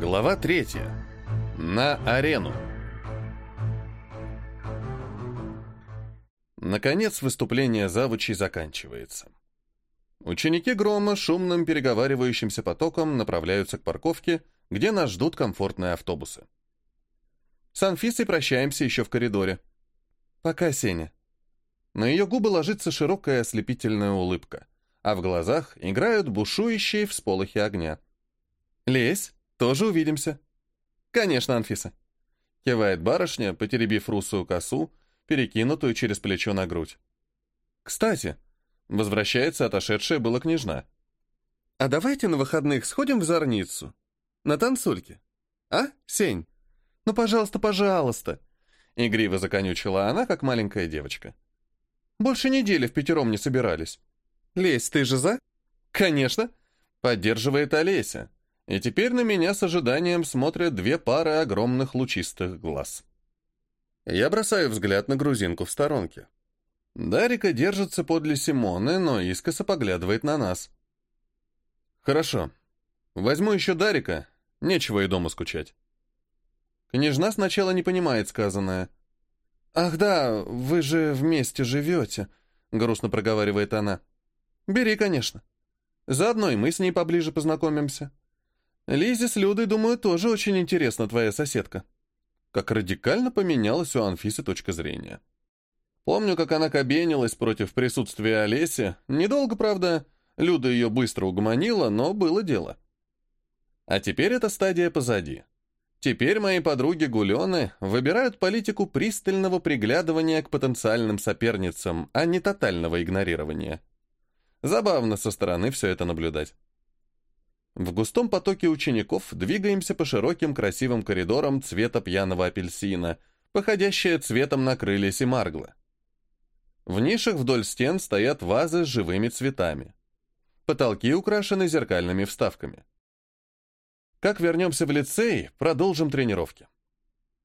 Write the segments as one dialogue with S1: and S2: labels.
S1: Глава третья. На арену. Наконец выступление завучей заканчивается. Ученики Грома шумным переговаривающимся потоком направляются к парковке, где нас ждут комфортные автобусы. С Анфисой прощаемся еще в коридоре. Пока, Сеня. На ее губы ложится широкая ослепительная улыбка, а в глазах играют бушующие всполохи огня. «Лезь, тоже увидимся». «Конечно, Анфиса», — кивает барышня, потеребив русую косу, перекинутую через плечо на грудь. «Кстати», — возвращается отошедшая была княжна, «а давайте на выходных сходим в Зорницу, на танцульке. А, Сень? Ну, пожалуйста, пожалуйста!» Игриво законючила она, как маленькая девочка. «Больше недели в пятером не собирались. Лесь, ты же за?» «Конечно!» — поддерживает Олеся. И теперь на меня с ожиданием смотрят две пары огромных лучистых глаз. Я бросаю взгляд на грузинку в сторонке. Дарика держится подле Симоны, но искоса поглядывает на нас. Хорошо. Возьму еще Дарика, нечего и дома скучать. Княжна сначала не понимает сказанное. «Ах да, вы же вместе живете», — грустно проговаривает она. «Бери, конечно. Заодно и мы с ней поближе познакомимся. Лизе с Людой, думаю, тоже очень интересна твоя соседка. Как радикально поменялась у Анфисы точка зрения. Помню, как она кабенилась против присутствия Олеси. Недолго, правда, Люда ее быстро угомонила, но было дело. А теперь эта стадия позади. Теперь мои подруги Гулены выбирают политику пристального приглядывания к потенциальным соперницам, а не тотального игнорирования. Забавно со стороны все это наблюдать. В густом потоке учеников двигаемся по широким красивым коридорам цвета пьяного апельсина, походящие цветом на крылья Семаргла. В нишах вдоль стен стоят вазы с живыми цветами. Потолки украшены зеркальными вставками. Как вернемся в лицей, продолжим тренировки.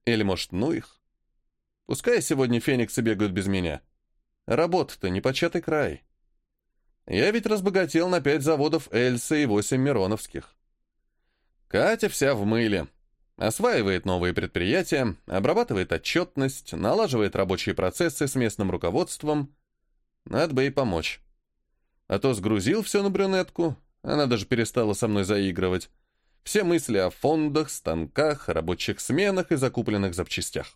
S1: Или, может, ну их? Пускай сегодня фениксы бегают без меня. Работа-то непочатый край. Я ведь разбогател на пять заводов Эльсы и восемь Мироновских. Катя вся в мыле. Осваивает новые предприятия, обрабатывает отчетность, налаживает рабочие процессы с местным руководством. Надо бы ей помочь. А то сгрузил все на брюнетку, она даже перестала со мной заигрывать. Все мысли о фондах, станках, рабочих сменах и закупленных запчастях.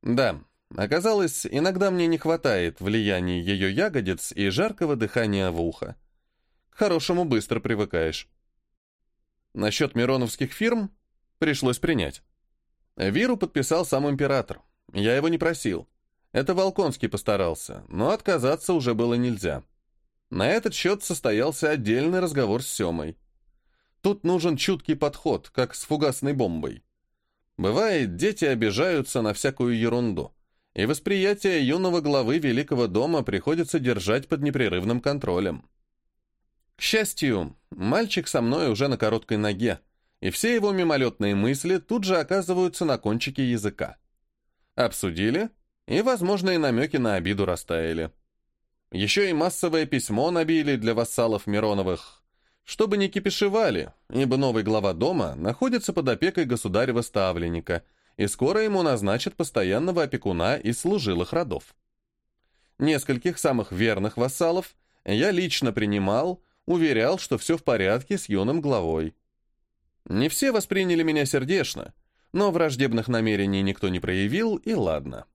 S1: Да, Оказалось, иногда мне не хватает влияния ее ягодиц и жаркого дыхания в ухо. К хорошему быстро привыкаешь. Насчет мироновских фирм пришлось принять. Виру подписал сам император. Я его не просил. Это Волконский постарался, но отказаться уже было нельзя. На этот счет состоялся отдельный разговор с Семой. Тут нужен чуткий подход, как с фугасной бомбой. Бывает, дети обижаются на всякую ерунду и восприятие юного главы Великого дома приходится держать под непрерывным контролем. К счастью, мальчик со мной уже на короткой ноге, и все его мимолетные мысли тут же оказываются на кончике языка. Обсудили, и возможные намеки на обиду растаяли. Еще и массовое письмо набили для вассалов Мироновых, чтобы не кипишевали, ибо новый глава дома находится под опекой государева-ставленника – и скоро ему назначат постоянного опекуна из служилых родов. Нескольких самых верных вассалов я лично принимал, уверял, что все в порядке с юным главой. Не все восприняли меня сердечно, но враждебных намерений никто не проявил, и ладно.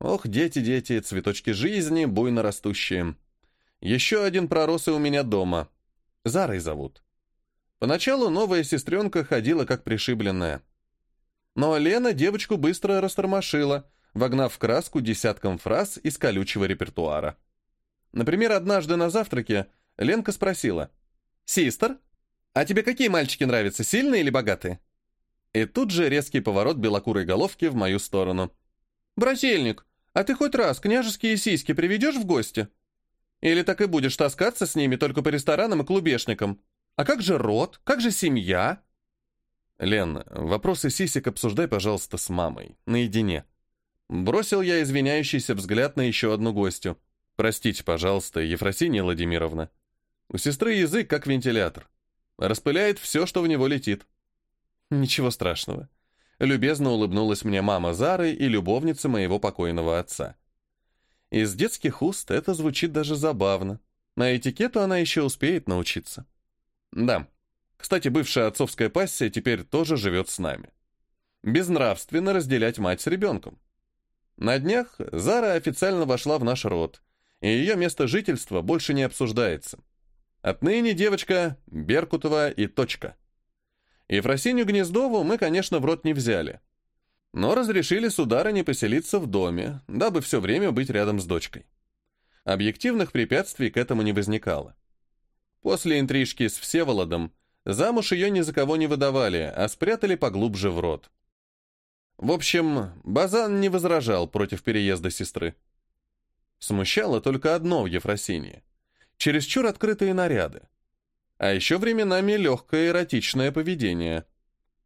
S1: Ох, дети-дети, цветочки жизни, буйно растущие. Еще один пророс и у меня дома. Зарой зовут. Поначалу новая сестренка ходила как пришибленная. Но Лена девочку быстро растормошила, вогнав в краску десятком фраз из колючего репертуара. Например, однажды на завтраке Ленка спросила, «Систер, а тебе какие мальчики нравятся, сильные или богатые?» И тут же резкий поворот белокурой головки в мою сторону. «Брательник, а ты хоть раз княжеские сиськи приведешь в гости? Или так и будешь таскаться с ними только по ресторанам и клубешникам? А как же род? Как же семья?» «Лен, вопросы сисек обсуждай, пожалуйста, с мамой, наедине». Бросил я извиняющийся взгляд на еще одну гостю. «Простите, пожалуйста, Ефросинья Владимировна. У сестры язык как вентилятор. Распыляет все, что в него летит. Ничего страшного. Любезно улыбнулась мне мама Зары и любовница моего покойного отца. Из детских уст это звучит даже забавно. На этикету она еще успеет научиться. Да. Кстати, бывшая отцовская пассия теперь тоже живет с нами. Безнравственно разделять мать с ребенком. На днях Зара официально вошла в наш род, и ее место жительства больше не обсуждается. Отныне девочка Беркутова и точка. Ефросинью Гнездову мы, конечно, в рот не взяли. Но разрешили сударыне поселиться в доме, дабы все время быть рядом с дочкой. Объективных препятствий к этому не возникало. После интрижки с Всеволодом замуж ее ни за кого не выдавали, а спрятали поглубже в рот. В общем, Базан не возражал против переезда сестры. Смущало только одно в Ефросинии. Чересчур открытые наряды. А еще временами легкое эротичное поведение.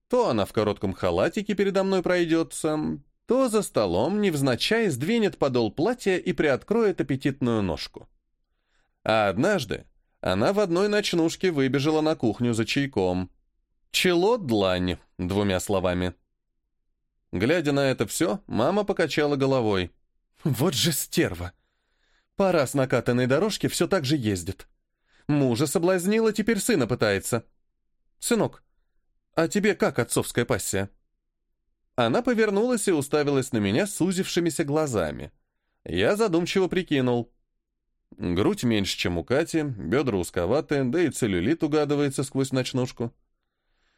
S1: То она в коротком халатике передо мной пройдется, то за столом невзначай сдвинет подол платья и приоткроет аппетитную ножку. А однажды она в одной ночнушке выбежала на кухню за чайком. «Чело длань», двумя словами. Глядя на это все, мама покачала головой. «Вот же стерва! Пора с накатанной дорожки все так же ездит. Мужа соблазнила, теперь сына пытается. Сынок, а тебе как отцовская пассия?» Она повернулась и уставилась на меня сузившимися глазами. Я задумчиво прикинул. Грудь меньше, чем у Кати, бедра узковаты, да и целлюлит угадывается сквозь ночнушку.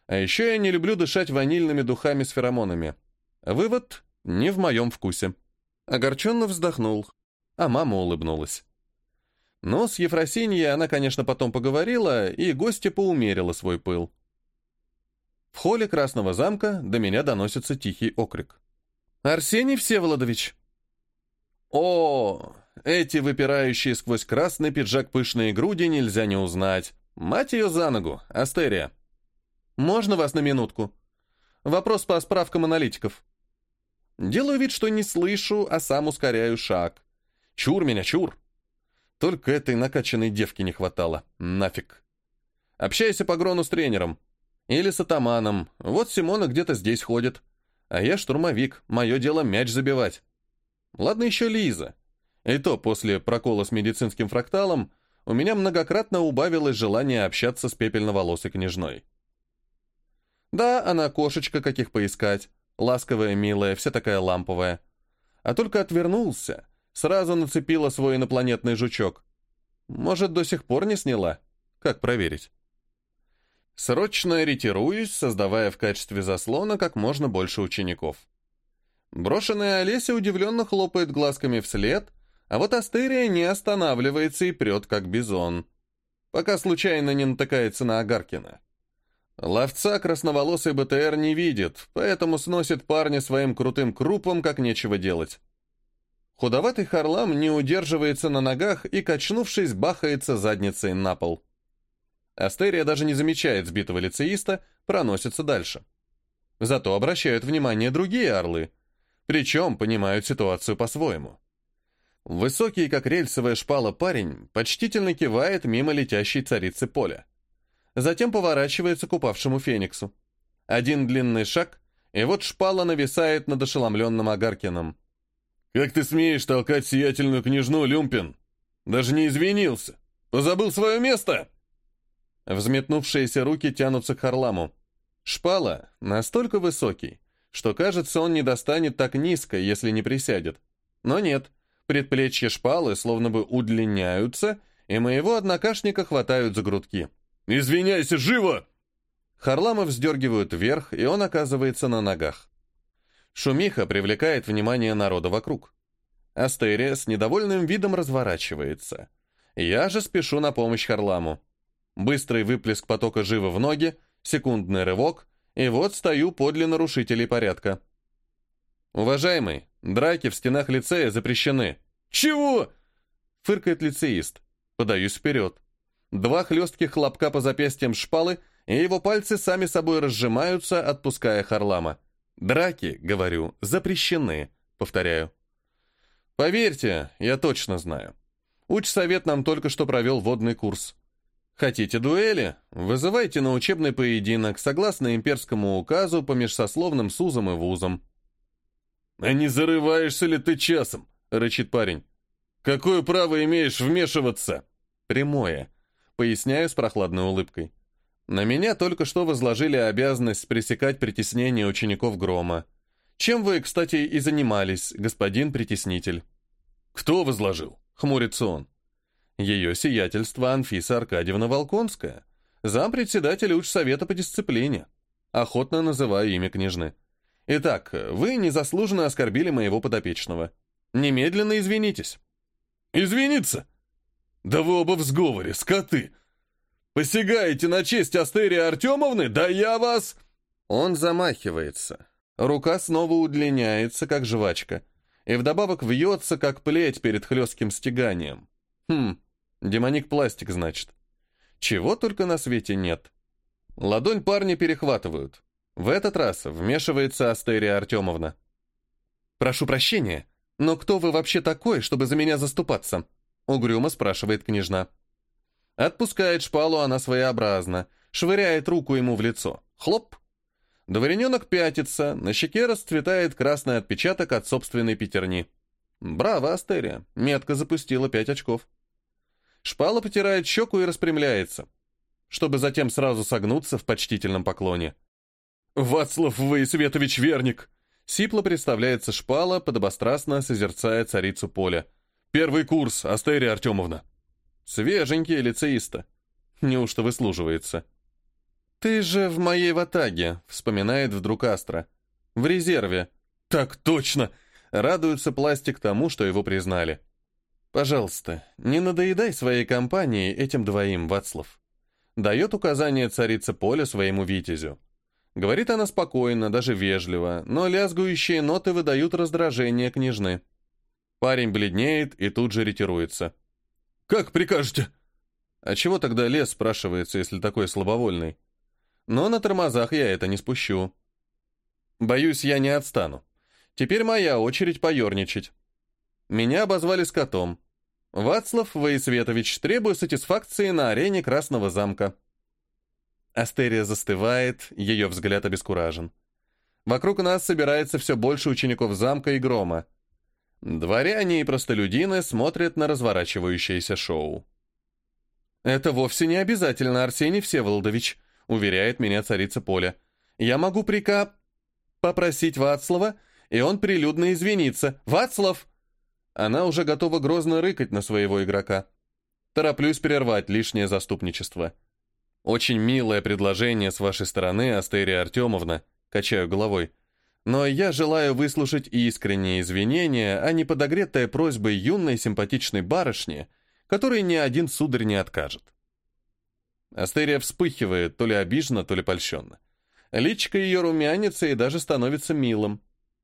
S1: А еще я не люблю дышать ванильными духами с феромонами. Вывод — не в моем вкусе. Огорченно вздохнул, а мама улыбнулась. Но с Ефросиньей она, конечно, потом поговорила, и гостья поумерила свой пыл. В холле Красного замка до меня доносится тихий окрик. «Арсений Всеволодович!» О, эти выпирающие сквозь красный пиджак пышные груди нельзя не узнать. Мать ее за ногу, Астерия. «Можно вас на минутку?» Вопрос по справкам аналитиков. Делаю вид, что не слышу, а сам ускоряю шаг. Чур меня, чур. Только этой накачанной девки не хватало. Нафиг. Общайся по грону с тренером. Или с атаманом. Вот Симона где-то здесь ходит. А я штурмовик. Мое дело мяч забивать. Ладно еще Лиза. И то после прокола с медицинским фракталом у меня многократно убавилось желание общаться с пепельноволосой княжной. Да, она кошечка, каких поискать. Ласковая, милая, вся такая ламповая. А только отвернулся, сразу нацепила свой инопланетный жучок. Может, до сих пор не сняла? Как проверить? Срочно ретируюсь, создавая в качестве заслона как можно больше учеников. Брошенная Олеся удивленно хлопает глазками вслед, а вот Астерия не останавливается и прет, как бизон, пока случайно не натыкается на Агаркина. Ловца красноволосый БТР не видит, поэтому сносит парня своим крутым крупом, как нечего делать. Худоватый Харлам не удерживается на ногах и, качнувшись, бахается задницей на пол. Астерия даже не замечает сбитого лицеиста, проносится дальше. Зато обращают внимание другие орлы, причем понимают ситуацию по-своему. Высокий, как рельсовая шпала парень, почтительно кивает мимо летящей царицы поля затем поворачивается к упавшему фениксу. Один длинный шаг, и вот шпала нависает над ошеломленным Агаркиным. «Как ты смеешь толкать сиятельную княжну, Люмпин? Даже не извинился! Позабыл свое место!» Взметнувшиеся руки тянутся к Харламу. Шпала настолько высокий, что, кажется, он не достанет так низко, если не присядет. Но нет, предплечья шпалы словно бы удлиняются, и моего однокашника хватают за грудки. «Извиняйся, живо!» Харламов вздергивают вверх, и он оказывается на ногах. Шумиха привлекает внимание народа вокруг. Астерия с недовольным видом разворачивается. Я же спешу на помощь Харламу. Быстрый выплеск потока живо в ноги, секундный рывок, и вот стою подле нарушителей порядка. «Уважаемый, драки в стенах лицея запрещены». «Чего?» — фыркает лицеист. Подаюсь вперед. Два хлестких хлопка по запястьям шпалы, и его пальцы сами собой разжимаются, отпуская Харлама. «Драки, — говорю, — запрещены», — повторяю. «Поверьте, я точно знаю. Учсовет нам только что провел водный курс. Хотите дуэли? Вызывайте на учебный поединок согласно имперскому указу по межсословным сузам и вузам.
S2: «А не зарываешься ли ты часом?» — рычит парень. «Какое право имеешь вмешиваться?»
S1: «Прямое», — поясняю с прохладной улыбкой. «На меня только что возложили обязанность пресекать притеснение учеников Грома. Чем вы, кстати, и занимались, господин притеснитель?»
S2: «Кто возложил?»
S1: — хмурится он. «Ее сиятельство Анфиса Аркадьевна Волконская, зампредседателя учсовета по дисциплине. Охотно называю имя княжны. Итак, вы незаслуженно оскорбили моего подопечного. Немедленно извинитесь».
S2: «Извиниться? Да вы оба в сговоре, скоты! Посягаете на честь Астерии Артемовны? Да я вас...»
S1: Он замахивается. Рука снова удлиняется, как жвачка, и вдобавок вьется, как плеть перед хлестким стеганием. Хм, демоник-пластик, значит. Чего только на свете нет. Ладонь парня перехватывают. В этот раз вмешивается Астерия Артемовна. «Прошу прощения, но кто вы вообще такой, чтобы за меня заступаться?» Угрюмо спрашивает княжна. Отпускает шпалу она своеобразно, швыряет руку ему в лицо. Хлоп! Дворененок пятится, на щеке расцветает красный отпечаток от собственной пятерни. Браво, Астерия, метко запустила пять очков. Шпала потирает щеку и распрямляется, чтобы затем сразу согнуться в почтительном поклоне.
S2: «Вацлав Воисветович Верник!»
S1: Сипло представляется шпала, подобострастно созерцая царицу поля.
S2: «Первый курс, Астерия Артемовна».
S1: Свеженький лицеиста. Неужто выслуживается? «Ты же в моей ватаге», — вспоминает вдруг Астра. «В резерве».
S2: «Так точно!»
S1: — радуется пластик тому, что его признали. «Пожалуйста, не надоедай своей компании этим двоим, Вацлав». Дает указание царица поля своему витязю. Говорит она спокойно, даже вежливо, но лязгующие ноты выдают раздражение княжны. Парень бледнеет и тут же ретируется.
S2: «Как прикажете?»
S1: «А чего тогда лес?» спрашивается, если такой слабовольный. Но на тормозах я это не спущу. Боюсь, я не отстану. Теперь моя очередь поерничать. Меня обозвали скотом. Вацлав Воисветович, требую сатисфакции на арене Красного замка. Астерия застывает, ее взгляд обескуражен. Вокруг нас собирается все больше учеников замка и грома. Дворяне и простолюдины смотрят на разворачивающееся шоу. «Это вовсе не обязательно, Арсений Всеволодович», — уверяет меня царица Поля. «Я могу прика... попросить Вацлава, и он прилюдно извинится. Вацлав!» Она уже готова грозно рыкать на своего игрока. Тороплюсь прервать лишнее заступничество. «Очень милое предложение с вашей стороны, Астерия Артемовна», — качаю головой. «Но я желаю выслушать искренние извинения, а не подогретая просьбой юной симпатичной барышни, которой ни один сударь не откажет». Астерия вспыхивает, то ли обиженно, то ли польщенно. Личка ее румянится и даже становится милым.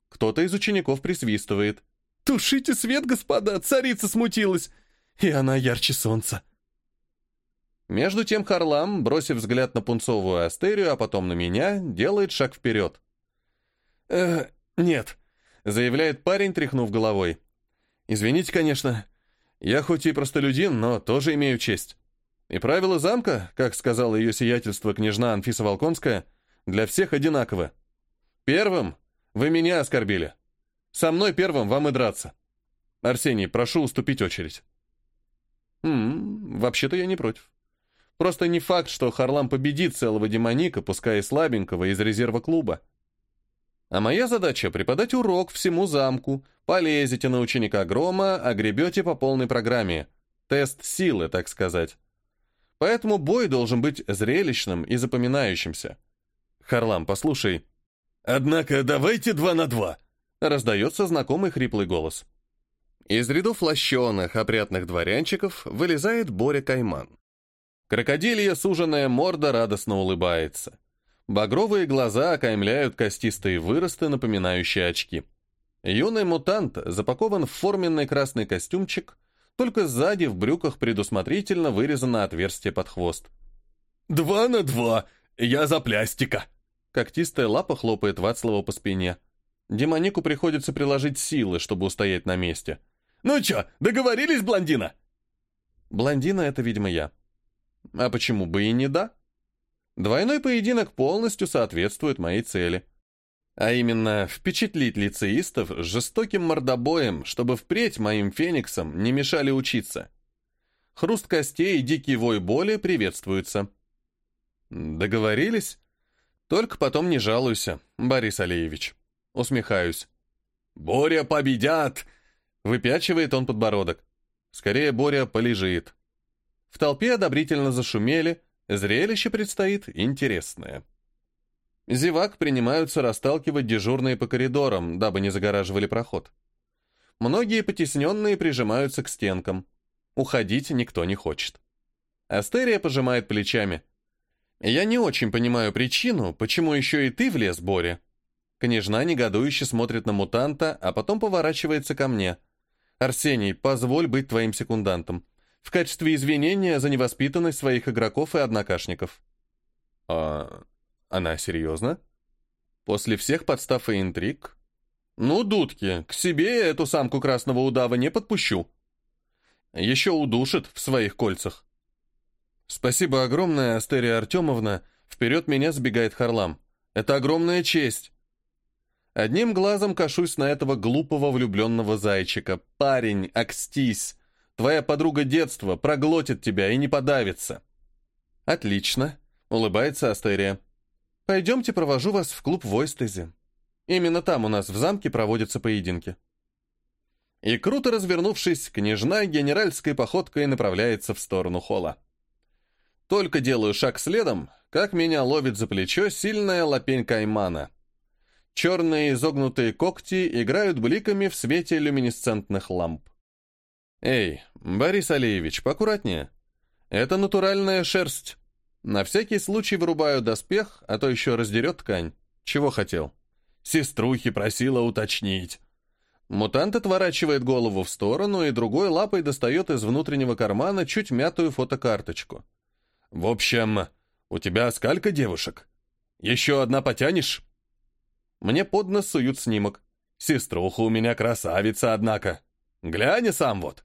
S1: Кто-то из учеников присвистывает.
S2: «Тушите свет, господа, царица смутилась, и она ярче солнца».
S1: Между тем Харлам, бросив взгляд на пунцовую астерию, а потом на меня, делает шаг вперед.
S2: «Э, нет», —
S1: заявляет парень, тряхнув головой. «Извините, конечно. Я хоть и простолюдин, но тоже имею честь. И правила замка, как сказала ее сиятельство княжна Анфиса Волконская, для всех одинаковы. Первым вы меня оскорбили. Со мной первым вам и драться. Арсений, прошу уступить очередь». «Хм, вообще-то я не против». Просто не факт, что Харлам победит целого демоника, пускай и слабенького, из резерва клуба. А моя задача — преподать урок всему замку. Полезете на ученика Грома, а гребете по полной программе. Тест силы, так сказать. Поэтому бой должен быть зрелищным и запоминающимся. Харлам, послушай.
S2: «Однако давайте два на два», —
S1: раздается знакомый хриплый голос. Из рядов лощеных, опрятных дворянчиков вылезает Боря Кайман. Крокодилья суженная морда радостно улыбается. Багровые глаза окаймляют костистые выросты, напоминающие очки. Юный мутант запакован в форменный красный костюмчик, только сзади в брюках предусмотрительно вырезано отверстие под хвост.
S2: «Два на два! Я за плястика!»
S1: Когтистая лапа хлопает Вацлава по спине. Демонику приходится приложить силы, чтобы устоять на месте.
S2: «Ну чё, договорились, блондина?»
S1: Блондина — это, видимо, я. А почему бы и не да? Двойной поединок полностью соответствует моей цели. А именно, впечатлить лицеистов жестоким мордобоем, чтобы впредь моим фениксам не мешали учиться. Хруст костей и дикий вой боли приветствуются. Договорились? Только потом не жалуйся, Борис Алеевич. Усмехаюсь. «Боря победят!» Выпячивает он подбородок. Скорее, Боря полежит. В толпе одобрительно зашумели, зрелище предстоит интересное. Зевак принимаются расталкивать дежурные по коридорам, дабы не загораживали проход. Многие потесненные прижимаются к стенкам. Уходить никто не хочет. Астерия пожимает плечами. «Я не очень понимаю причину, почему еще и ты влез, Боря». Княжна негодующе смотрит на мутанта, а потом поворачивается ко мне. «Арсений, позволь быть твоим секундантом. В качестве извинения за невоспитанность своих игроков и однокашников». «А она серьезно? После всех подстав и интриг? Ну, дудки, к себе эту самку красного удава не подпущу. Еще удушит в своих кольцах. Спасибо огромное, Астерия Артемовна. Вперед меня сбегает Харлам. Это огромная честь. Одним глазом кашусь на этого глупого влюбленного зайчика. Парень, окстись. Твоя подруга детства проглотит тебя и не подавится. Отлично, улыбается Астерия. Пойдемте провожу вас в клуб в Ойстезе. Именно там у нас в замке проводятся поединки. И круто развернувшись, княжна генеральской походкой направляется в сторону холла. Только делаю шаг следом, как меня ловит за плечо сильная лапень каймана. Черные изогнутые когти играют бликами в свете люминесцентных ламп. «Эй, Борис Алиевич, поаккуратнее. Это натуральная шерсть. На всякий случай вырубаю доспех, а то еще раздерет ткань. Чего хотел? Сеструхи просила уточнить. Мутант отворачивает голову в сторону и другой лапой достает из внутреннего кармана чуть мятую фотокарточку. «В общем, у тебя сколько девушек? Еще одна потянешь?» Мне под нос суют снимок. «Сеструха у меня красавица, однако. Глянь сам вот».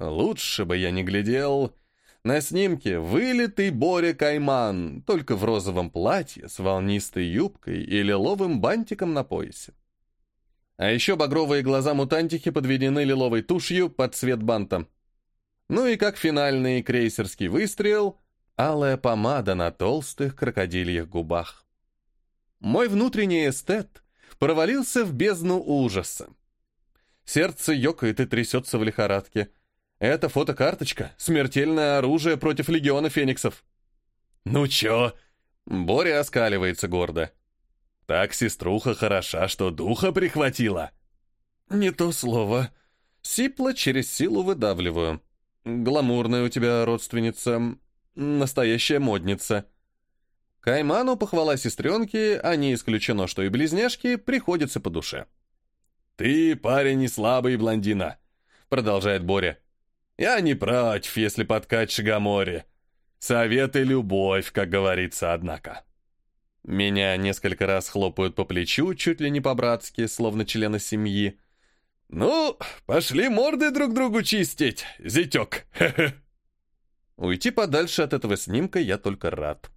S1: Лучше бы я не глядел, на снимке вылитый Боря Кайман, только в розовом платье с волнистой юбкой и лиловым бантиком на поясе. А еще багровые глаза мутантихи подведены лиловой тушью под цвет банта. Ну и как финальный крейсерский выстрел, алая помада на толстых крокодильях губах. Мой внутренний эстет провалился в бездну ужаса. Сердце ёкает и трясется в лихорадке — это фотокарточка — смертельное оружие против легиона фениксов. «Ну чё?» Боря оскаливается гордо. «Так сеструха хороша, что духа прихватила». «Не то слово. Сипло через силу выдавливаю. Гламурная у тебя родственница. Настоящая модница». Кайману похвала сестренки, а не исключено, что и близняшки, приходится по душе. «Ты парень не слабый, блондина», — продолжает Боря. Я не против, если подкать Шагоморе. Совет и любовь, как говорится, однако. Меня несколько раз хлопают по плечу, чуть ли не по-братски, словно члена семьи. «Ну, пошли морды друг другу чистить, зятек!» Уйти подальше от этого снимка я только рад.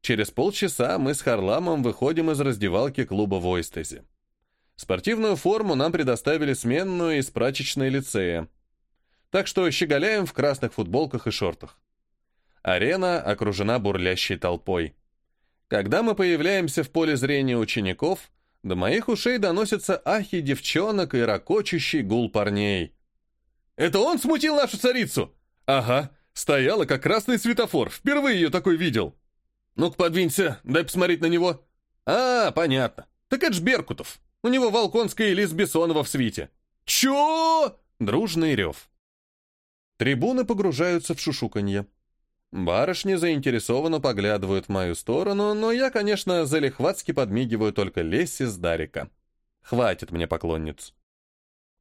S1: Через полчаса мы с Харламом выходим из раздевалки клуба в Ойстезе. Спортивную форму нам предоставили сменную из прачечной лицея так что щеголяем в красных футболках и шортах. Арена окружена бурлящей толпой. Когда мы появляемся в поле зрения учеников, до моих ушей доносятся ахи девчонок и ракочущий гул парней. «Это он смутил нашу царицу?» «Ага, стояла как красный светофор, впервые ее такой видел». «Ну-ка, подвинься, дай посмотреть на него». «А, понятно. Так это ж Беркутов. У него Волконская и Лис Бессонова в свите». «Чё?» Дружный рев. Трибуны погружаются в шушуканье. Барышни заинтересованно поглядывают в мою сторону, но я, конечно, залихватски подмигиваю только Лесси с Дарика. Хватит мне поклонниц.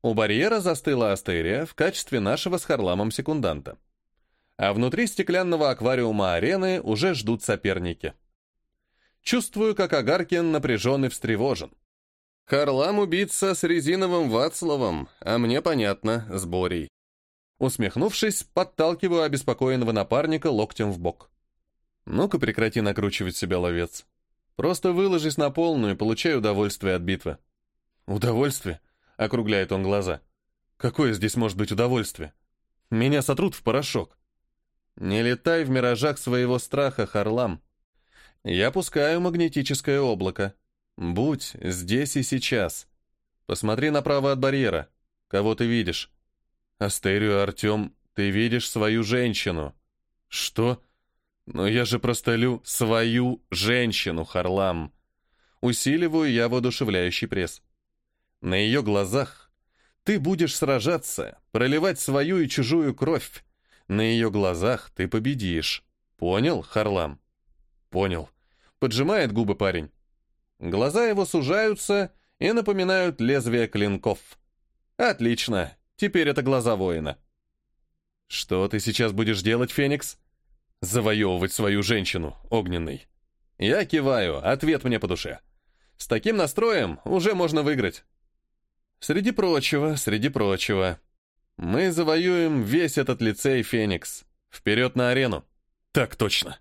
S1: У барьера застыла Астерия в качестве нашего с Харламом секунданта. А внутри стеклянного аквариума арены уже ждут соперники. Чувствую, как Агаркин напряжен и встревожен. Харлам убийца с резиновым Вацлавом, а мне понятно, с Борей. Усмехнувшись, подталкиваю обеспокоенного напарника локтем в бок. Ну-ка прекрати накручивать себя, ловец. Просто выложись на полную и получай удовольствие от битвы. Удовольствие? Округляет он глаза. Какое здесь может быть удовольствие? Меня сотрут в порошок. Не летай в миражах своего страха, Харлам. Я пускаю магнетическое облако. Будь здесь и сейчас. Посмотри направо от барьера. Кого ты видишь? Астерию, Артем, ты видишь свою женщину. Что? Но я же простолю свою женщину, Харлам. Усиливаю я воодушевляющий пресс. На ее глазах ты будешь сражаться, проливать свою и чужую кровь. На ее глазах ты победишь. Понял, Харлам? Понял. Поджимает губы парень. Глаза его сужаются и напоминают лезвие клинков. Отлично. Теперь это глаза воина. Что ты сейчас будешь делать, Феникс? Завоевывать свою женщину, огненный. Я киваю, ответ мне по душе. С таким настроем уже можно выиграть. Среди прочего, среди прочего. Мы завоюем весь этот лицей Феникс. Вперед на арену.
S2: Так точно.